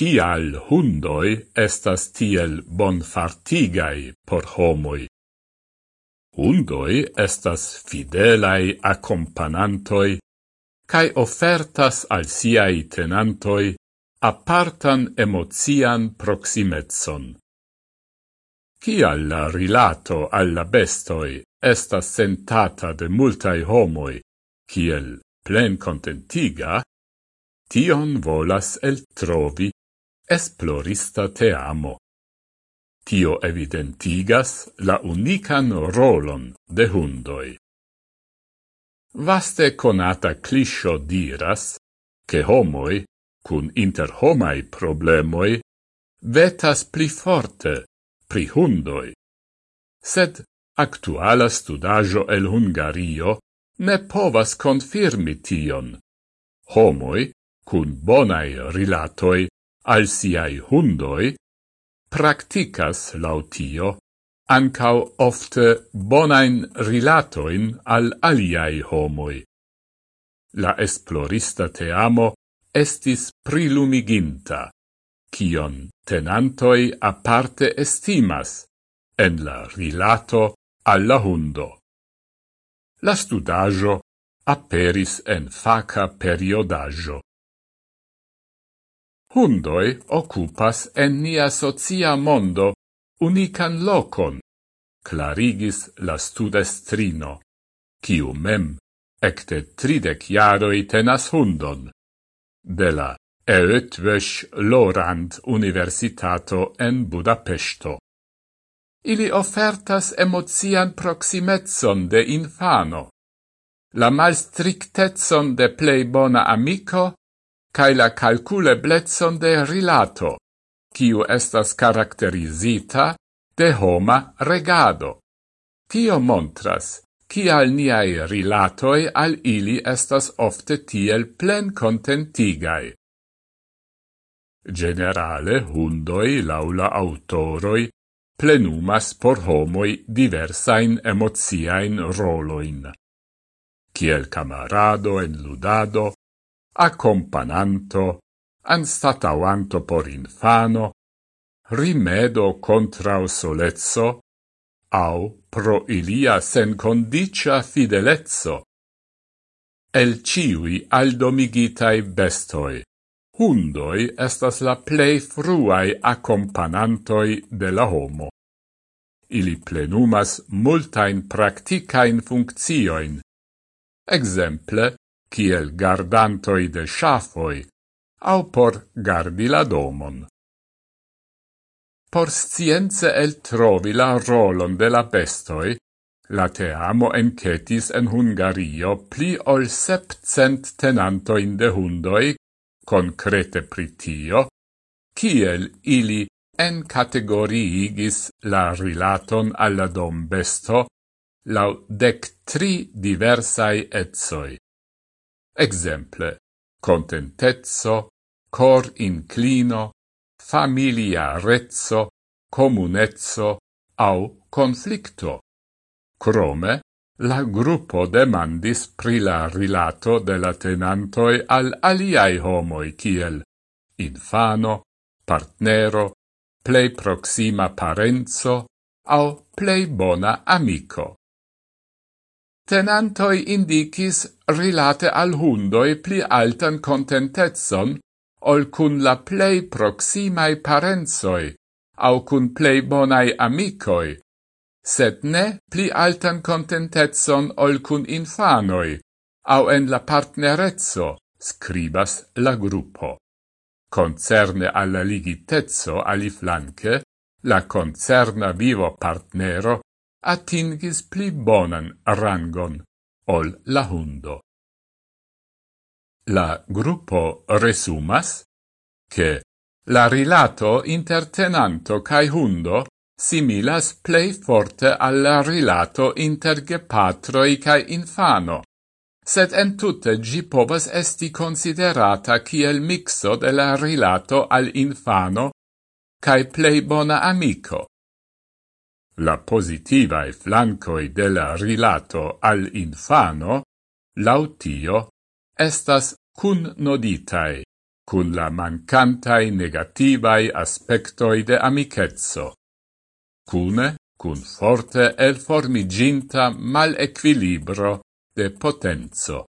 kial hundoi estas tiel bonfartigai por homoi. Hundoi estas fidelai accompagnantoi cae ofertas al siai tenantoi apartan emocian proximetson. Cial la rilato alla bestoi estas sentata de multai homoi, ciel plen contentiga, tion volas el trovi esplorista teamo. Tio evidentigas la unican rolon de hundoi. Vaste conata cliscio diras che homoi, cun interhomai problemoi, vetas pli forte pri hundoi. Sed actuala studajo el Hungario ne povas confirmi tion. Homoi, cun bonai rilatoi, al siai hundoi, practicas lautio ancau ofte bonain rilatoin al aliai homoi. La esplorista te amo estis prilumiginta, kion tenantoi aparte estimas en la rilato alla hundo. La studajo aperis en faca periodajo. Hundoi occupas en nia socia mondo unican locon, clarigis la studestrino, kiu mem ecte tridec jaroi tenas hundon, de la Eötvös Lorand Universitato en Budapesto. Ili ofertas emocian proximetson de infano, la malstrictetson de plei bona amico cae la calculeblezzon de rilato, ciu estas caracterizita de homa regado. Tio montras, cial niai rilatoi al ili estas ofte tiel plen contentigai. Generale, hundoi, laula autoroi, plenumas por homoi diversain emoziain roloin. Ciel camarado en ludado, accompagnanto, anstatauanto por infano, rimedo contra solezzo, au pro ilia sen condicia fidelezzo. El ciui aldomigitai bestoi, hundoi estas la plei fruai accompanantoi de la homo. Ili plenumas multain practicain funccioin. Exemple, kiel gardantoi de shafoi, au por gardi la domon. Por science el trovi la rolon de la bestoi, la teamo encetis en Hungario pli ol septcent tenantoin de hundoi, concrete pritio, kiel ili en categoriigis la rilaton alla dombesto lau dec tri diversai etsoi exemple contentezzo, cor inclino, familia rezzo, comunezzo au conflicto. Crome, la gruppo demandis pri la rilato de la tenantoi al aliai homoi kiel infano, partnero, plei proxima parenzo au plei bona amico tenantoi indicis rilate al hundoi pli altan contentetson, ol cun la plei proximae parenzoi, au cun plei bonai amicoi, sed ne pli altan contentetson ol cun infanoi, au en la partnerezzo, scribas la gruppo. Concerne alla ligitezzo ali flanque, la concerna vivo partnero atingis pli bonan rangon ol la hundo. La gruppo resumas che la rilato inter tenanto cae hundo similas plei forte alla rilato inter gepatroi cae infano, sed entute gi povas esti considerata kiel mixo de la rilato al infano cae plei bona amico, La positivae flancoi de la rilato al infano, lautio, estas cun noditae, cun la mancantae negativae aspectoi de amicetso. Cune, cun forte elformiginta mal equilibro de potenzo.